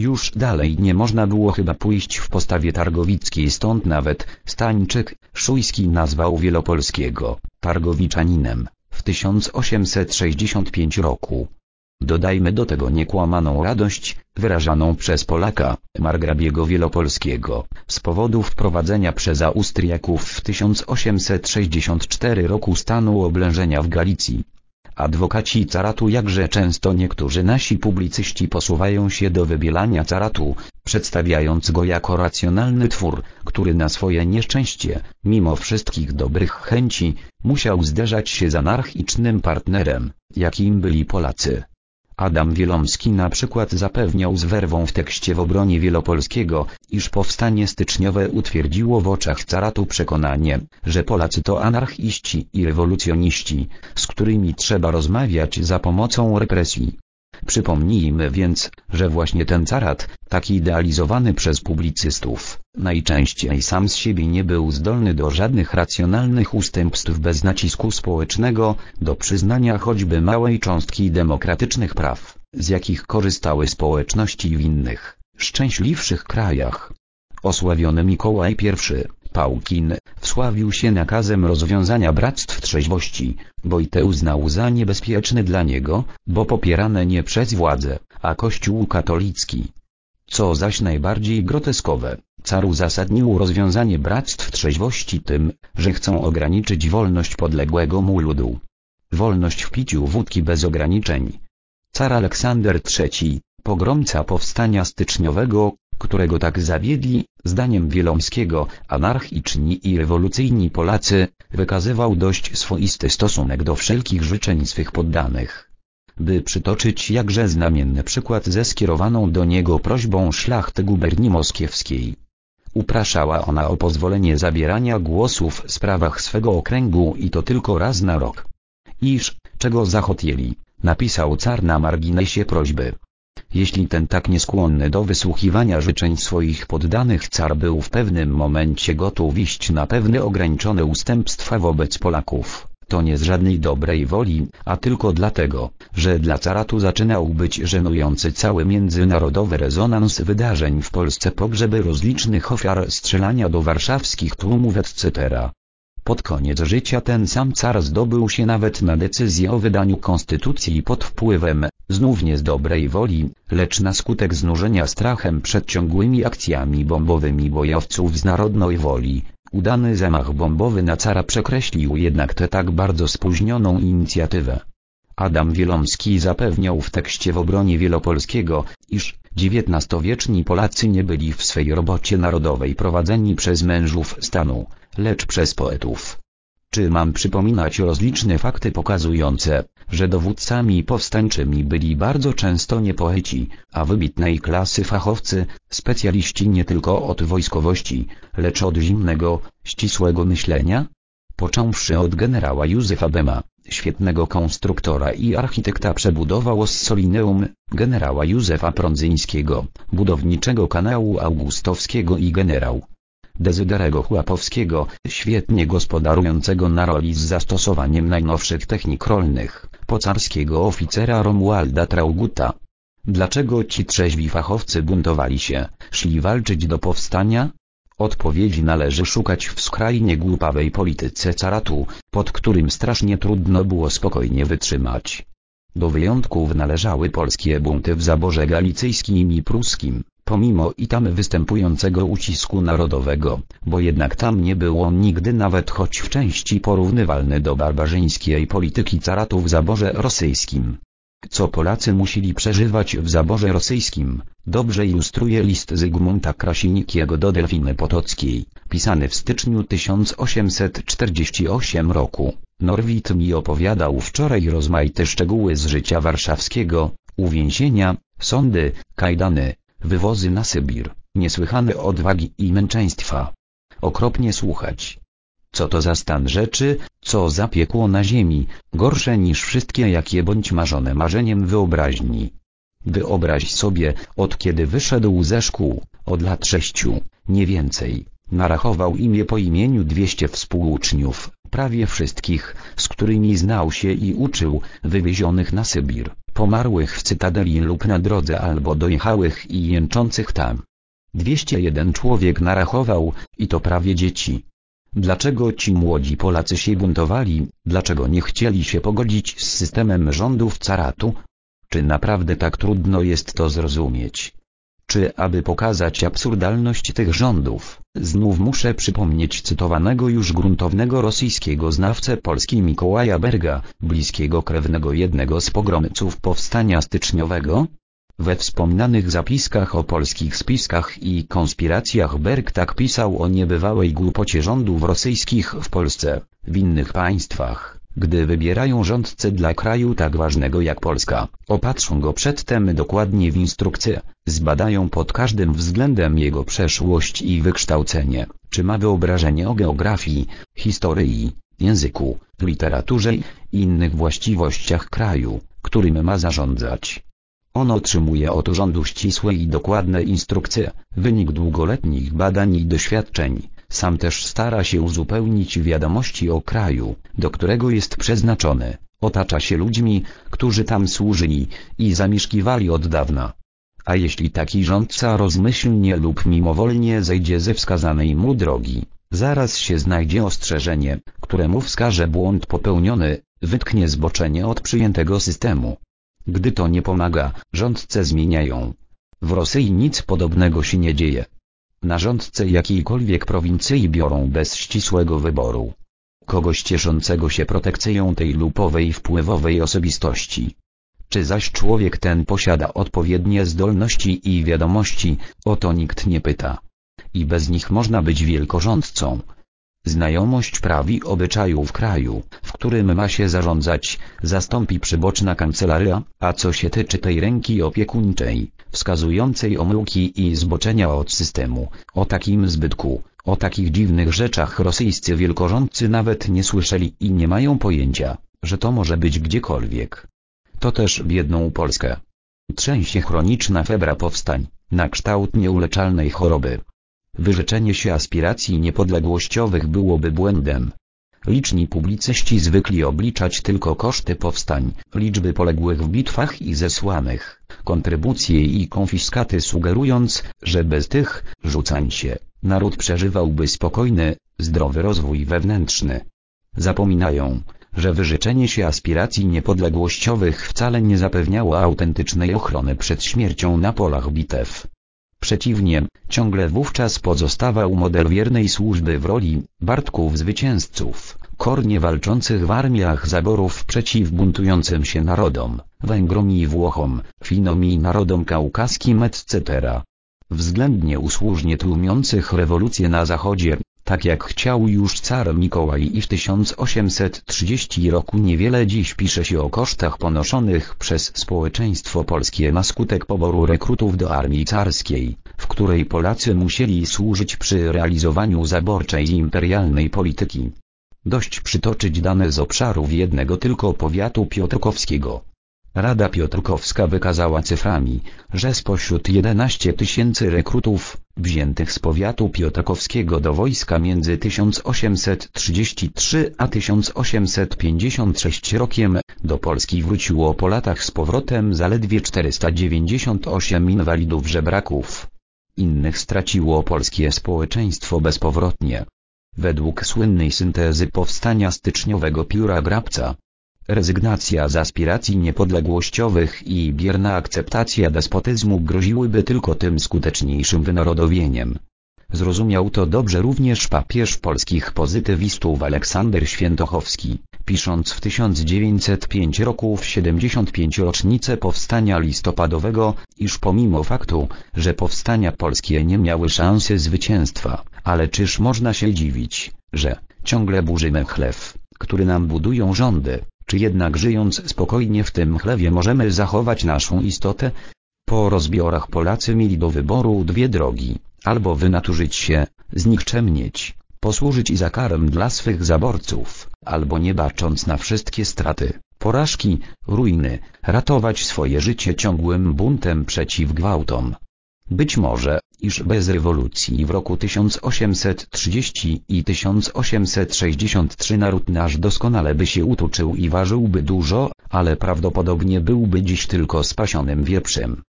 Już dalej nie można było chyba pójść w postawie targowickiej stąd nawet Stańczyk Szujski nazwał Wielopolskiego targowiczaninem w 1865 roku. Dodajmy do tego niekłamaną radość, wyrażaną przez Polaka, margrabiego Wielopolskiego, z powodu wprowadzenia przez Austriaków w 1864 roku stanu oblężenia w Galicji. Adwokaci caratu jakże często niektórzy nasi publicyści posuwają się do wybielania caratu, przedstawiając go jako racjonalny twór, który na swoje nieszczęście, mimo wszystkich dobrych chęci, musiał zderzać się z anarchicznym partnerem, jakim byli Polacy. Adam Wielomski na przykład zapewniał z werwą w tekście w obronie Wielopolskiego, iż powstanie styczniowe utwierdziło w oczach caratu przekonanie, że Polacy to anarchiści i rewolucjoniści, z którymi trzeba rozmawiać za pomocą represji. Przypomnijmy więc, że właśnie ten carat, taki idealizowany przez publicystów, najczęściej sam z siebie nie był zdolny do żadnych racjonalnych ustępstw bez nacisku społecznego, do przyznania choćby małej cząstki demokratycznych praw, z jakich korzystały społeczności w innych, szczęśliwszych krajach. Osławiony Mikołaj I Pałkin, wsławił się nakazem rozwiązania bractw trzeźwości, bo i te uznał za niebezpieczne dla niego, bo popierane nie przez władzę, a Kościół katolicki. Co zaś najbardziej groteskowe, car uzasadnił rozwiązanie bractw trzeźwości tym, że chcą ograniczyć wolność podległego mu ludu. Wolność w piciu wódki bez ograniczeń. Car Aleksander III, pogromca powstania styczniowego, którego tak zawiedli, zdaniem Wielomskiego, anarchiczni i rewolucyjni Polacy, wykazywał dość swoisty stosunek do wszelkich życzeń swych poddanych. By przytoczyć jakże znamienny przykład ze skierowaną do niego prośbą szlachty guberni moskiewskiej. Upraszała ona o pozwolenie zabierania głosów w sprawach swego okręgu i to tylko raz na rok. Iż, czego zachotjeli, napisał car na marginesie prośby. Jeśli ten tak nieskłonny do wysłuchiwania życzeń swoich poddanych car był w pewnym momencie gotów iść na pewne ograniczone ustępstwa wobec Polaków, to nie z żadnej dobrej woli, a tylko dlatego, że dla caratu zaczynał być żenujący cały międzynarodowy rezonans wydarzeń w Polsce pogrzeby rozlicznych ofiar strzelania do warszawskich tłumów etc. Pod koniec życia ten sam car zdobył się nawet na decyzję o wydaniu konstytucji pod wpływem, znów nie z dobrej woli, lecz na skutek znużenia strachem przed ciągłymi akcjami bombowymi bojowców z narodnej woli. Udany zamach bombowy na cara przekreślił jednak tę tak bardzo spóźnioną inicjatywę. Adam Wielomski zapewniał w tekście w obronie Wielopolskiego, iż XIX-wieczni Polacy nie byli w swej robocie narodowej prowadzeni przez mężów stanu, lecz przez poetów. Czy mam przypominać rozliczne fakty pokazujące, że dowódcami powstańczymi byli bardzo często nie poeci, a wybitnej klasy fachowcy, specjaliści nie tylko od wojskowości, lecz od zimnego, ścisłego myślenia? Począwszy od generała Józefa Bema, świetnego konstruktora i architekta przebudował Ossolineum, generała Józefa Prądzyńskiego, budowniczego kanału augustowskiego i generał Dezyderego Chłapowskiego, świetnie gospodarującego na roli z zastosowaniem najnowszych technik rolnych, pocarskiego oficera Romualda Trauguta. Dlaczego ci trzeźwi fachowcy buntowali się, szli walczyć do powstania? Odpowiedzi należy szukać w skrajnie głupawej polityce caratu, pod którym strasznie trudno było spokojnie wytrzymać. Do wyjątków należały polskie bunty w zaborze galicyjskim i pruskim, pomimo i tam występującego ucisku narodowego, bo jednak tam nie był on nigdy nawet choć w części porównywalny do barbarzyńskiej polityki caratu w zaborze rosyjskim. Co Polacy musieli przeżywać w zaborze rosyjskim, dobrze ilustruje list Zygmunta Krasinikiego do Delfiny Potockiej, pisany w styczniu 1848 roku. Norwid mi opowiadał wczoraj rozmaite szczegóły z życia warszawskiego, uwięzienia, sądy, kajdany, wywozy na Sybir, niesłychane odwagi i męczeństwa. Okropnie słuchać. Co to za stan rzeczy, co za piekło na ziemi, gorsze niż wszystkie jakie bądź marzone marzeniem wyobraźni. Wyobraź sobie, od kiedy wyszedł ze szkół, od lat sześciu, nie więcej, narachował imię po imieniu dwieście współuczniów, prawie wszystkich, z którymi znał się i uczył, wywiezionych na Sybir, pomarłych w cytadeli lub na drodze albo dojechałych i jęczących tam. 201 człowiek narachował, i to prawie dzieci. Dlaczego ci młodzi Polacy się buntowali, dlaczego nie chcieli się pogodzić z systemem rządów caratu? Czy naprawdę tak trudno jest to zrozumieć? Czy aby pokazać absurdalność tych rządów, znów muszę przypomnieć cytowanego już gruntownego rosyjskiego znawcę Polski Mikołaja Berga, bliskiego krewnego jednego z pogromców powstania styczniowego? We wspomnianych zapiskach o polskich spiskach i konspiracjach Berg tak pisał o niebywałej głupocie rządów rosyjskich w Polsce, w innych państwach, gdy wybierają rządcę dla kraju tak ważnego jak Polska, opatrzą go przedtem dokładnie w instrukcję, zbadają pod każdym względem jego przeszłość i wykształcenie, czy ma wyobrażenie o geografii, historii, języku, literaturze i innych właściwościach kraju, którym ma zarządzać. On otrzymuje od rządu ścisłe i dokładne instrukcje, wynik długoletnich badań i doświadczeń. Sam też stara się uzupełnić wiadomości o kraju, do którego jest przeznaczony. Otacza się ludźmi, którzy tam służyli i zamieszkiwali od dawna. A jeśli taki rządca rozmyślnie lub mimowolnie zejdzie ze wskazanej mu drogi, zaraz się znajdzie ostrzeżenie, któremu wskaże błąd popełniony, wytknie zboczenie od przyjętego systemu. Gdy to nie pomaga, rządce zmieniają. W Rosji nic podobnego się nie dzieje. Na rządce jakiejkolwiek prowincji biorą bez ścisłego wyboru. Kogoś cieszącego się protekcją tej lupowej wpływowej osobistości. Czy zaś człowiek ten posiada odpowiednie zdolności i wiadomości, o to nikt nie pyta. I bez nich można być wielkorządcą. Znajomość praw i obyczajów kraju, w którym ma się zarządzać, zastąpi przyboczna kancelaria, a co się tyczy tej ręki opiekuńczej, wskazującej omyłki i zboczenia od systemu, o takim zbytku, o takich dziwnych rzeczach rosyjscy wielkorządcy nawet nie słyszeli i nie mają pojęcia, że to może być gdziekolwiek. To też biedną Polskę. Trzęsie chroniczna febra powstań, na kształt nieuleczalnej choroby. Wyrzeczenie się aspiracji niepodległościowych byłoby błędem. Liczni publicyści zwykli obliczać tylko koszty powstań, liczby poległych w bitwach i zesłanych, kontrybucje i konfiskaty sugerując, że bez tych, rzucań się, naród przeżywałby spokojny, zdrowy rozwój wewnętrzny. Zapominają, że wyrzeczenie się aspiracji niepodległościowych wcale nie zapewniało autentycznej ochrony przed śmiercią na polach bitew. Przeciwnie, ciągle wówczas pozostawał model wiernej służby w roli Bartków zwycięzców, kornie walczących w armiach zaborów przeciw buntującym się narodom, Węgrom i Włochom, Finom i narodom kaukaskim etc. Względnie usłużnie tłumiących rewolucję na zachodzie, tak jak chciał już car Mikołaj i w 1830 roku niewiele dziś pisze się o kosztach ponoszonych przez społeczeństwo polskie na skutek poboru rekrutów do armii carskiej, w której Polacy musieli służyć przy realizowaniu zaborczej imperialnej polityki. Dość przytoczyć dane z obszarów jednego tylko powiatu piotrkowskiego. Rada Piotrkowska wykazała cyframi, że spośród 11 tysięcy rekrutów, wziętych z powiatu piotrkowskiego do wojska między 1833 a 1856 rokiem, do Polski wróciło po latach z powrotem zaledwie 498 inwalidów żebraków. Innych straciło polskie społeczeństwo bezpowrotnie. Według słynnej syntezy powstania styczniowego pióra Grabca, Rezygnacja z aspiracji niepodległościowych i bierna akceptacja despotyzmu groziłyby tylko tym skuteczniejszym wynarodowieniem. Zrozumiał to dobrze również papież polskich pozytywistów Aleksander Świętochowski, pisząc w 1905 roku w 75 rocznicę powstania listopadowego, iż pomimo faktu, że powstania polskie nie miały szansy zwycięstwa, ale czyż można się dziwić, że ciągle burzymy chlew, który nam budują rządy, czy jednak żyjąc spokojnie w tym chlewie możemy zachować naszą istotę? Po rozbiorach Polacy mieli do wyboru dwie drogi, albo wynaturzyć się, znikczemnieć, posłużyć i za karem dla swych zaborców, albo nie bacząc na wszystkie straty, porażki, ruiny, ratować swoje życie ciągłym buntem przeciw gwałtom. Być może, iż bez rewolucji w roku 1830 i 1863 naród nasz doskonale by się utuczył i ważyłby dużo, ale prawdopodobnie byłby dziś tylko spasionym wieprzem.